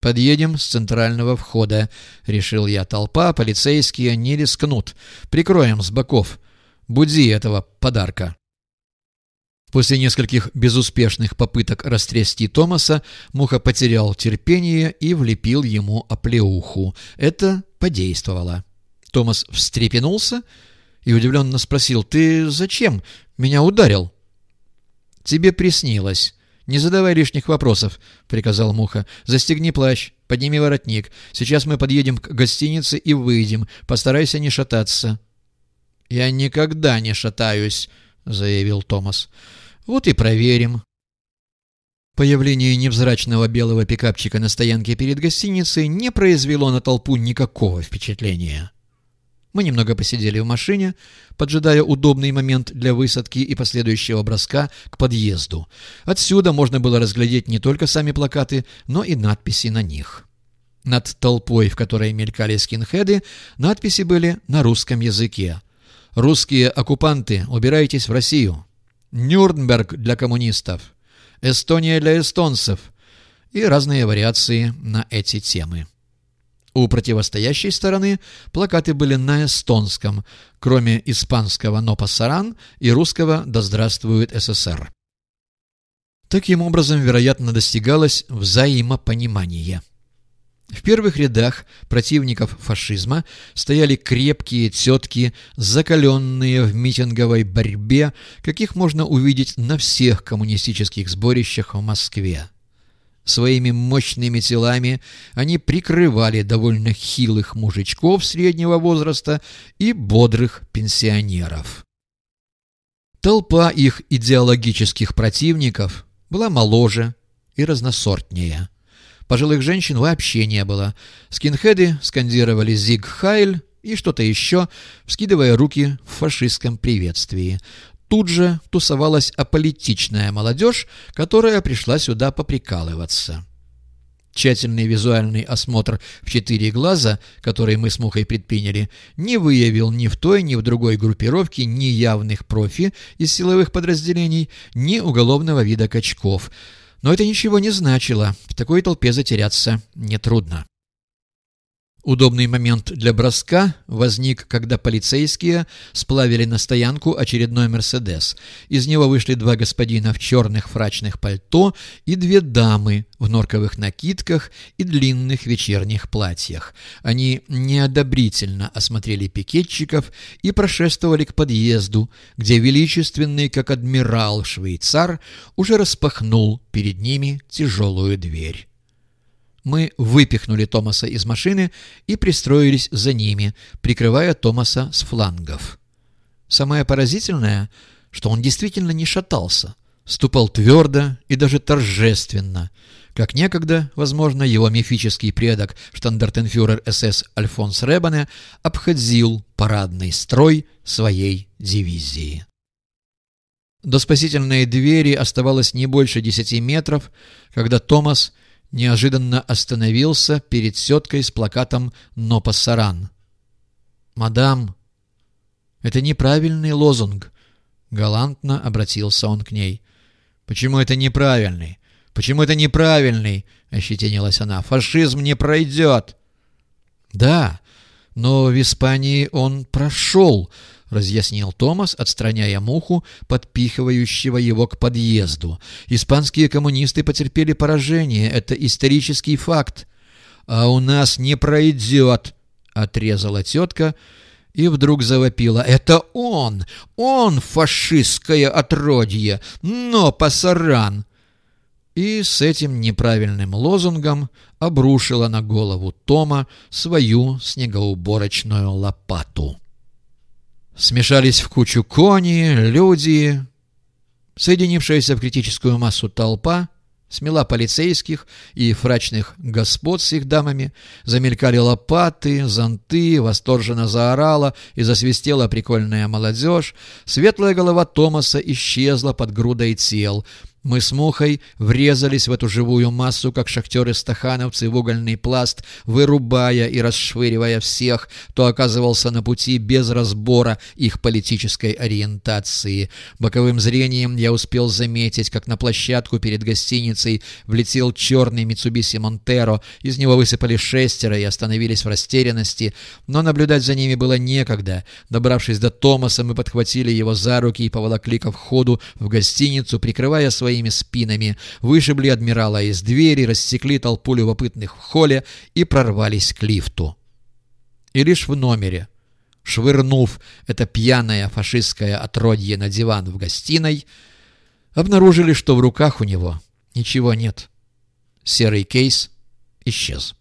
«Подъедем с центрального входа», — решил я. «Толпа, полицейские не рискнут. Прикроем с боков. Буди этого подарка». После нескольких безуспешных попыток растрясти Томаса, Муха потерял терпение и влепил ему оплеуху. Это подействовало. Томас встрепенулся и удивленно спросил, «Ты зачем меня ударил?» «Тебе приснилось. Не задавай лишних вопросов», — приказал Муха. «Застегни плащ, подними воротник. Сейчас мы подъедем к гостинице и выйдем. Постарайся не шататься». «Я никогда не шатаюсь», — заявил Томас. «Вот и проверим». Появление невзрачного белого пикапчика на стоянке перед гостиницей не произвело на толпу никакого впечатления. Мы немного посидели в машине, поджидая удобный момент для высадки и последующего броска к подъезду. Отсюда можно было разглядеть не только сами плакаты, но и надписи на них. Над толпой, в которой мелькали скинхеды, надписи были на русском языке. «Русские оккупанты, убирайтесь в Россию!» «Нюрнберг для коммунистов!» «Эстония для эстонцев!» и разные вариации на эти темы. У противостоящей стороны плакаты были на эстонском, кроме испанского «Но пасаран» и русского «Да здравствует СССР». Таким образом, вероятно, достигалось взаимопонимание. В первых рядах противников фашизма стояли крепкие тетки, закаленные в митинговой борьбе, каких можно увидеть на всех коммунистических сборищах в Москве. Своими мощными телами они прикрывали довольно хилых мужичков среднего возраста и бодрых пенсионеров. Толпа их идеологических противников была моложе и разносортнее. Пожилых женщин вообще не было. Скинхеды скандировали «Зиг Хайль» и что-то еще, вскидывая руки в фашистском приветствии. Тут же тусовалась аполитичная молодежь, которая пришла сюда поприкалываться. Тщательный визуальный осмотр в четыре глаза, который мы с Мухой предприняли, не выявил ни в той, ни в другой группировке ни явных профи из силовых подразделений, ни уголовного вида качков. Но это ничего не значило, в такой толпе затеряться нетрудно. Удобный момент для броска возник, когда полицейские сплавили на стоянку очередной «Мерседес». Из него вышли два господина в черных фрачных пальто и две дамы в норковых накидках и длинных вечерних платьях. Они неодобрительно осмотрели пикетчиков и прошествовали к подъезду, где величественный, как адмирал швейцар, уже распахнул перед ними тяжелую дверь. Мы выпихнули Томаса из машины и пристроились за ними, прикрывая Томаса с флангов. Самое поразительное, что он действительно не шатался, ступал твердо и даже торжественно, как некогда, возможно, его мифический предок, штандартенфюрер СС Альфонс Ребане, обходил парадный строй своей дивизии. До спасительной двери оставалось не больше десяти метров, когда Томас неожиданно остановился перед сеткой с плакатом «Но пассаран». «Мадам, это неправильный лозунг», — галантно обратился он к ней. «Почему это неправильный? Почему это неправильный?» — ощетинилась она. «Фашизм не пройдет!» «Да, но в Испании он прошел», — разъяснил Томас, отстраняя муху, подпихивающего его к подъезду. «Испанские коммунисты потерпели поражение. Это исторический факт». «А у нас не пройдет», — отрезала тетка, и вдруг завопила. «Это он! Он фашистское отродье! Но пасаран!» И с этим неправильным лозунгом обрушила на голову Тома свою снегоуборочную лопату. Смешались в кучу кони, люди. Соединившаяся в критическую массу толпа смела полицейских и фрачных господ с их дамами, замелькали лопаты, зонты, восторженно заорала и засвистела прикольная молодежь, светлая голова Томаса исчезла под грудой тел, Мы с Мухой врезались в эту живую массу, как шахтеры-стахановцы в угольный пласт, вырубая и расшвыривая всех, кто оказывался на пути без разбора их политической ориентации. Боковым зрением я успел заметить, как на площадку перед гостиницей влетел черный Митсубиси Монтеро, из него высыпали шестеро и остановились в растерянности, но наблюдать за ними было некогда. Добравшись до Томаса, мы подхватили его за руки и поволокли ко входу в гостиницу, прикрывая свои своими спинами, вышибли адмирала из двери, рассекли толпу любопытных в холле и прорвались к лифту. И лишь в номере, швырнув это пьяное фашистское отродье на диван в гостиной, обнаружили, что в руках у него ничего нет. Серый кейс исчез.